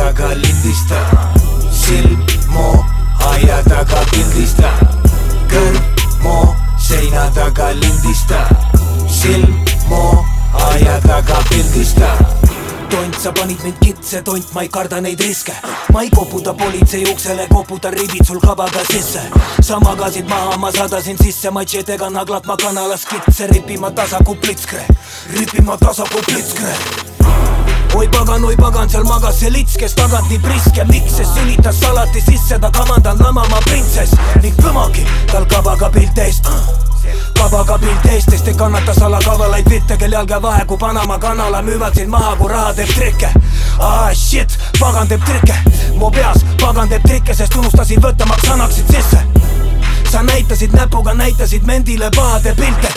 taga lindista silmu aia taga pildista kõrv mu seina taga lindista silmu aia taga pildista tont, sa panid mind kitse, tont, ma ei karda neid riske. Ma ei koputa politsei uksele, koputan ribid sul kabaga sisse. Sa magasid maha, ma sadasin sisse matšetega naglad ma kanalas kitse ripima tasaku plitskre ripima tasaku plitskre oi pagan, oi pagan, seal magas see lits, kes tagant nii priske, miks see sülitas salati sisse, ta kamandanud lamama printsess. Ning kõmagi tal kabaga pilt eest. Kabaga pilt Eestist ei kannata salakavalaid bitte, kel jalge vahe kui Panama kanala müüvad sind maha, kui raha teeb trikke. Ah shit, pagan teeb trikke. Mu peas, pagan teeb trikke, sest unustasin võtta, ma sõnaksid sisse näitasid näpuga, näitasid mendile pahade pilte.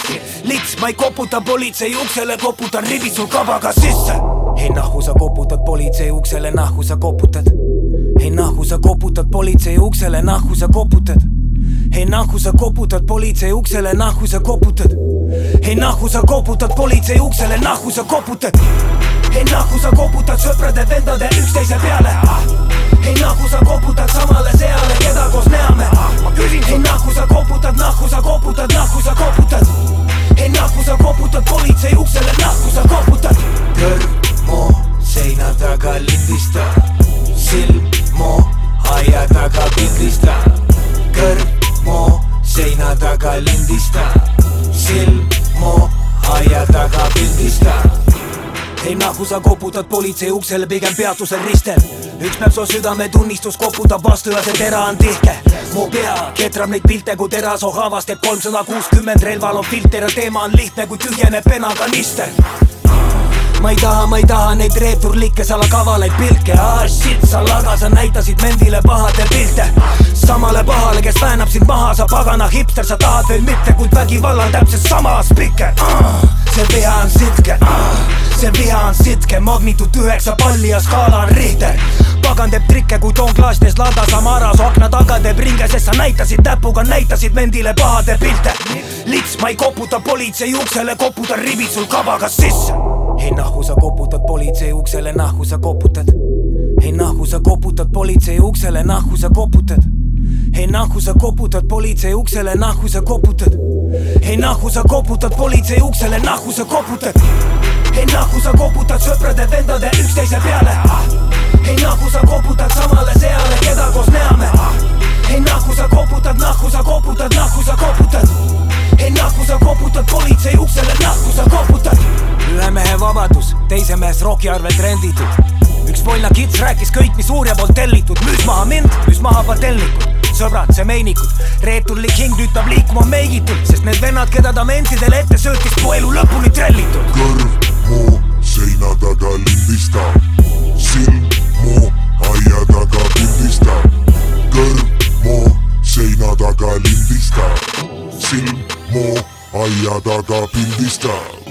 Lits, ma ei koputa politsei uksele, koputan ribid sul kabaga sisse. Ei nahku sa koputad politsei uksele, nahku sa koputad. Ei nahku sa koputad politsei uksele, nahku sa koputad. Ei nahku sa koputad politsei uksele, nahku sa koputad. Ei nahku sa koputad politsei uksele, nahku sa koputad. Ei nahku sa koputad sõprade-vendade üksteise peale. Ei nahku sa koputad samale seale, keda koos nahku sa koputad, nahku sa koputad, nahku sa koputad. Ei nahku sa koputad politsei uksele, nahku sa koputad. Kõrv mu seina taga lindista. Silmu aia taga pildista kõrv mu seina taga lindista. Silmu aia taga pildista ei nahku sa koputad politsei uksele, pigem peatusel ristel üks päev su südametunnistus koputab vastu ja see tera on tihke. Mu pea ketrab neid pilte kui terasoo haavas teeb kolmsada kuuskümmend relval on filter ja teema on lihtne kui tühjeneb penakanister ma ei taha, ma ei taha neid reeturlikke salakavalaid pilke. Ah shit, sa laga, sa näitasid mendile pahade pilte. Samale pahale, kes väänab sind maha, sa pagana hipster, sa tahad veel mitte, kuid vägivallal täpselt sama spike ah, see viha on sitke. Ah, see viha on sitke, magnituud üheksa palli ja skaala on Richter pagan teeb trikke, kui toon klaasides lada Samaras akna taga teeb ringe, sest sa näitasid näpuga, näitasid mendile pahade pilte. Lits, ma ei koputa politsei uksele, koputan ribid sul kabaga sisse ei nahku sa koputad politsei uksele, nahku sa koputad. Ei nahku sa koputad politsei uksele, nahku sa koputad. Ei nahku sa koputad politsei uksele, nahku sa koputad. Ei nahku sa koputad politsei uksele, nahku sa koputad. Ei nahku sa koputad sõprade-vendade üksteise peale. Ei nahku sa koputad samale seale, keda koos näeme. Ei nahku sa koputad, nahku sa koputad, nahku sa koputad teise mees roki arvel trenditud. üks volna kits rääkis kõik, mis uurija poolt tellitud, müüs maha mind, müüs maha patelnikud sõbrad, see meinikud, reeturlik hing nüüd peab liikuma meigitult, sest need vennad, keda ta mentidele ette söötis, pole elu lõpuni trellitud. kõrv mu seina taga lindistab, silm mu aia taga pildistab, kõrv mu seina taga lindistab, silm mu aia taga pildistab.